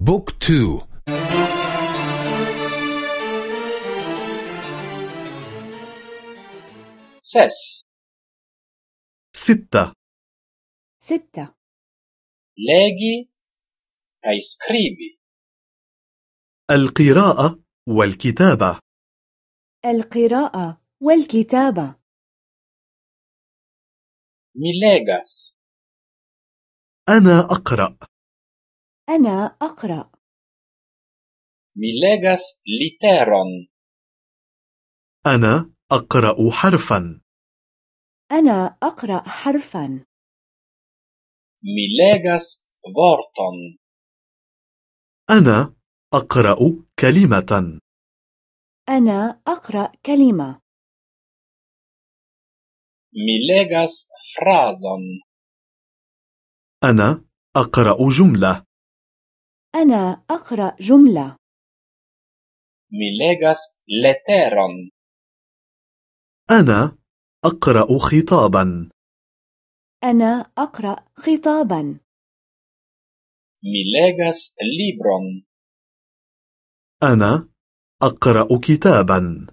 book two. ses ستة. ستة. legi kaj skribi القراءة والكتابة. القراءة والكتابة. mi legas أنا أقرأ. أنا أقرأ. ميلاجاس ليتيرون أنا أقرأ حرفا. أنا أقرأ حرفا. ميلاجاس فورتون أنا أقرأ كلمة. أنا أقرأ كلمة. ميلاجاس فرازون أنا أقرأ جملة. أنا أقرأ جملة. ميلاجاس لتيرون أنا أقرأ خطابا. أنا أقرأ خطابا. ميلاجاس ليبرون أنا أقرأ كتابا.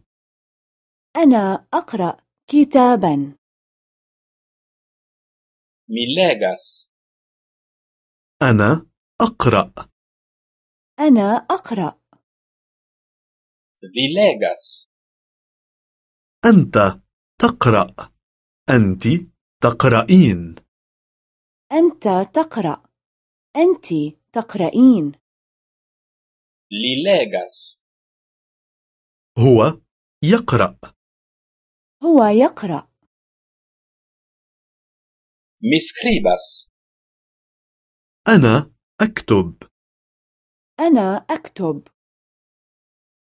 أنا أقرأ كتابا. ميلاجاس أنا أقرأ أنا أقرأ. فيلاجاس أنت تقرأ. أنت تقرأين. أنت تقرأ. أنت تقرأين. li legas هو يقرأ. هو يقرأ. mi skribas أنا أكتب. أنا أكتب.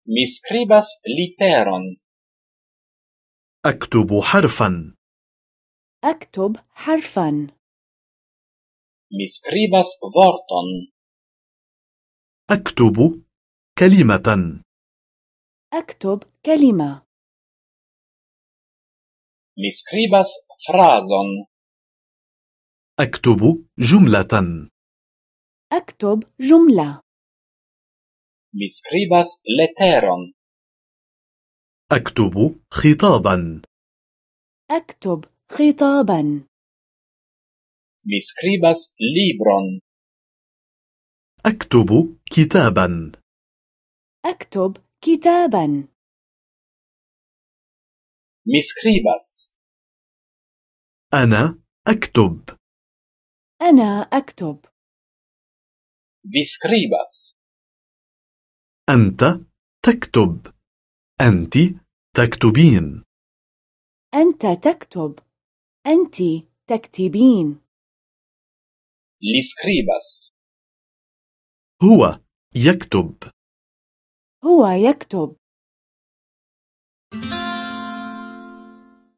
mi skribas literon أكتب حرفا. أكتب حرفا. mi skribas vorton أكتب كلمة. أكتب كلمة. mi skribas frazon أكتب جملة. أكتب جملة. mi skribas leteron أكتب خطابا. أكتب خطابا. Mi skribas libron أكتب كتابا. أكتب كتابا. Mi skribas أنا أكتب. أنا أكتب. Vi skribas أنت تكتب. أنت تكتبين. أنت تكتب. أنت تكتبين. ليسكريباس هو يكتب. هو يكتب.